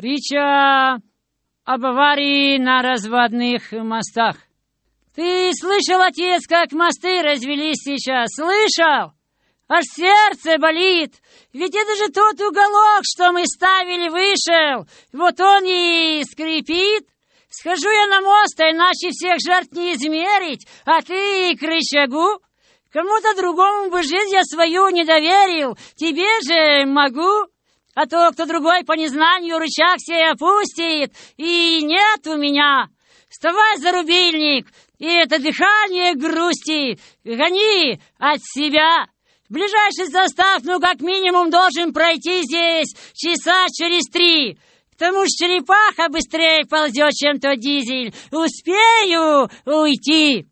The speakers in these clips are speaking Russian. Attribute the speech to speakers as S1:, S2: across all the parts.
S1: Притча об аварии на разводных мостах. Ты слышал, отец, как мосты развелись сейчас? Слышал? Аж сердце болит. Ведь это же тот уголок, что мы ставили, вышел. Вот он и скрипит. Схожу я на мост, а иначе всех жертв не измерить, а ты к рычагу. Кому-то другому бы жизнь я свою не доверил, тебе же могу. А то кто другой по незнанию рычаг сей опустит, и нет у меня. Вставай за рубильник, и это дыхание грусти гони от себя. Ближайший состав, ну, как минимум, должен пройти здесь часа через три. К тому же черепаха быстрее ползет, чем тот дизель. Успею уйти.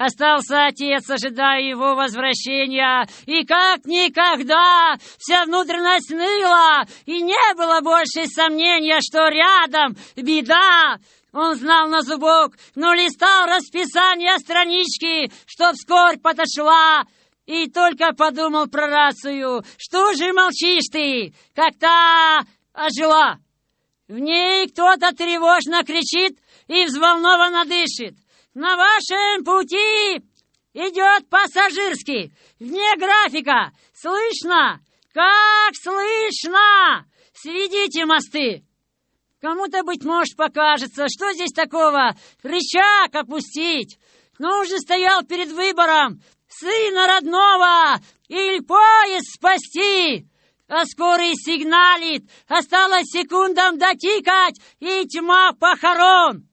S1: Остался отец, ожидая его возвращения, и как никогда вся внутренность ныла, и не было больше сомнения, что рядом беда. Он знал на зубок, но листал расписание странички, чтоб скорбь подошла, и только подумал про рацию. Что же молчишь ты, как та ожила? В ней кто-то тревожно кричит и взволнованно дышит. На вашем пути идет пассажирский, вне графика. Слышно? Как слышно? Сведите мосты. Кому-то, быть может, покажется, что здесь такого? Рычаг опустить. Но уже стоял перед выбором сына родного или поезд спасти. А скорый сигналит, осталось секундам дотикать, и тьма похорон.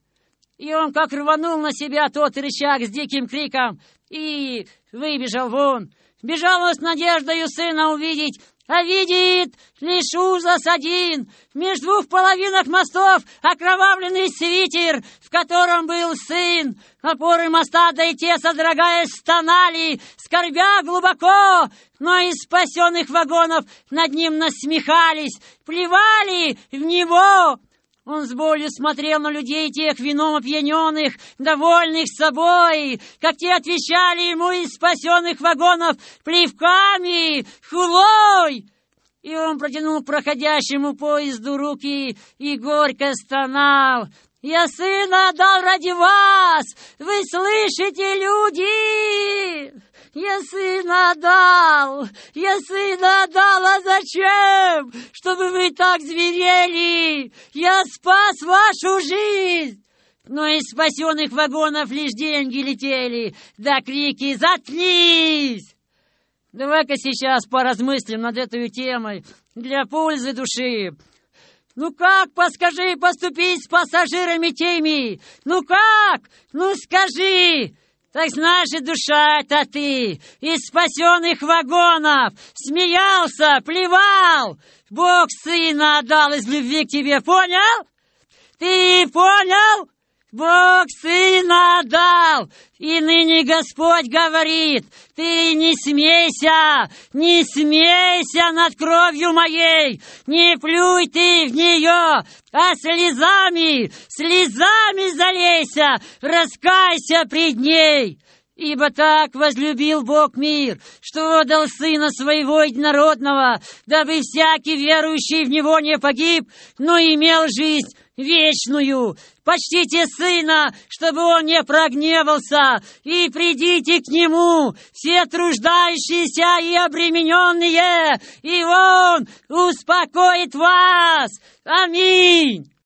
S1: И он как рванул на себя тот рычаг с диким криком и выбежал вон. Бежал он с надеждою сына увидеть, а видит лишь ужас один. Между двух половинок мостов окровавленный свитер, в котором был сын. Опоры моста, да и те, содрогаясь, стонали, скорбя глубоко, но из спасенных вагонов над ним насмехались, плевали в него. Он с болью смотрел на людей тех вином опьяненных, довольных собой, как те отвечали ему из спасенных вагонов плевками, хулой. И он протянул проходящему поезду руки и горько стонал. «Я сына отдал ради вас! Вы слышите, люди!» Я сына отдал! Я сына отдал, а зачем? Чтобы вы так зверели! Я спас вашу жизнь! Но из спасенных вагонов лишь деньги летели, да крики «Заткнись!» Давай-ка сейчас поразмыслим над этой темой для пользы души. Ну как, подскажи, поступить с пассажирами теми? Ну как? Ну скажи! Так значит, душа это ты, из спасенных вагонов, смеялся, плевал, Бог сына отдал из любви к тебе, понял? Ты понял? Бог сына дал, и ныне Господь говорит, ты не смейся, не смейся над кровью моей, не плюй ты в нее, а слезами, слезами залейся, раскайся пред ней. Ибо так возлюбил Бог мир, что отдал Сына Своего Единородного, дабы всякий верующий в Него не погиб, но имел жизнь вечную. Почтите Сына, чтобы Он не прогневался, и придите к Нему, все труждающиеся и обремененные, и Он успокоит вас. Аминь.